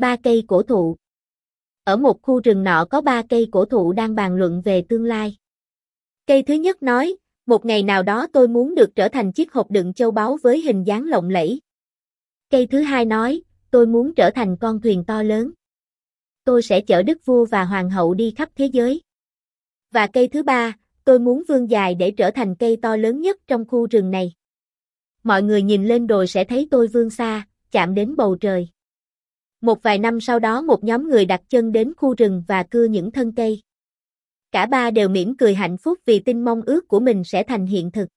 Ba cây cổ thụ. Ở một khu rừng nọ có ba cây cổ thụ đang bàn luận về tương lai. Cây thứ nhất nói, một ngày nào đó tôi muốn được trở thành chiếc hộp đựng châu báu với hình dáng lộng lẫy. Cây thứ hai nói, tôi muốn trở thành con thuyền to lớn. Tôi sẽ chở đức vua và hoàng hậu đi khắp thế giới. Và cây thứ ba, tôi muốn vươn dài để trở thành cây to lớn nhất trong khu rừng này. Mọi người nhìn lên đồi sẽ thấy tôi vươn xa, chạm đến bầu trời. Một vài năm sau đó một nhóm người đặt chân đến khu rừng và cưa những thân cây. Cả ba đều mỉm cười hạnh phúc vì tin mong ước của mình sẽ thành hiện thực.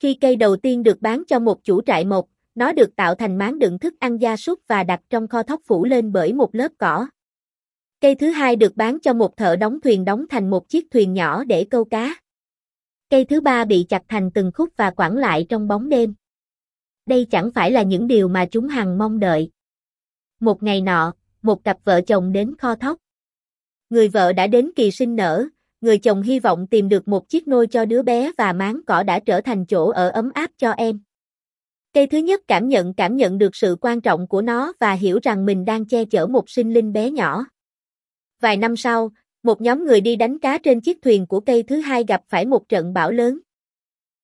Khi cây đầu tiên được bán cho một chủ trại mộc, nó được tạo thành máng đựng thức ăn gia súc và đặt trong kho thóc phủ lên bởi một lớp cỏ. Cây thứ hai được bán cho một thợ đóng thuyền đóng thành một chiếc thuyền nhỏ để câu cá. Cây thứ ba bị chặt thành từng khúc và quẳng lại trong bóng đêm. Đây chẳng phải là những điều mà chúng hằng mong đợi. Một ngày nọ, một cặp vợ chồng đến kho thóc. Người vợ đã đến kỳ sinh nở, người chồng hy vọng tìm được một chiếc nôi cho đứa bé và máng cỏ đã trở thành chỗ ở ấm áp cho em. Cây thứ nhất cảm nhận cảm nhận được sự quan trọng của nó và hiểu rằng mình đang che chở một sinh linh bé nhỏ. Vài năm sau, một nhóm người đi đánh cá trên chiếc thuyền của cây thứ hai gặp phải một trận bão lớn.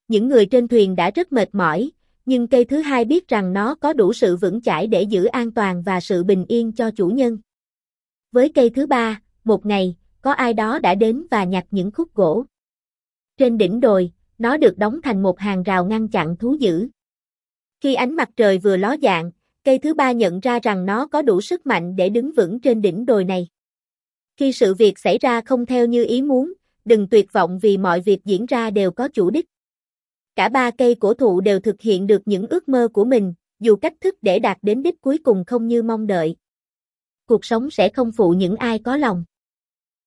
Những người trên thuyền đã rất mệt mỏi, nhưng cây thứ hai biết rằng nó có đủ sự vững chãi để giữ an toàn và sự bình yên cho chủ nhân. Với cây thứ ba, một ngày, có ai đó đã đến và nhặt những khúc gỗ. Trên đỉnh đồi, nó được đóng thành một hàng rào ngăn chặn thú dữ. Khi ánh mặt trời vừa ló dạng, cây thứ ba nhận ra rằng nó có đủ sức mạnh để đứng vững trên đỉnh đồi này. Khi sự việc xảy ra không theo như ý muốn, đừng tuyệt vọng vì mọi việc diễn ra đều có chủ đích. Cả ba cây cổ thụ đều thực hiện được những ước mơ của mình, dù cách thức để đạt đến đích cuối cùng không như mong đợi. Cuộc sống sẽ không phụ những ai có lòng.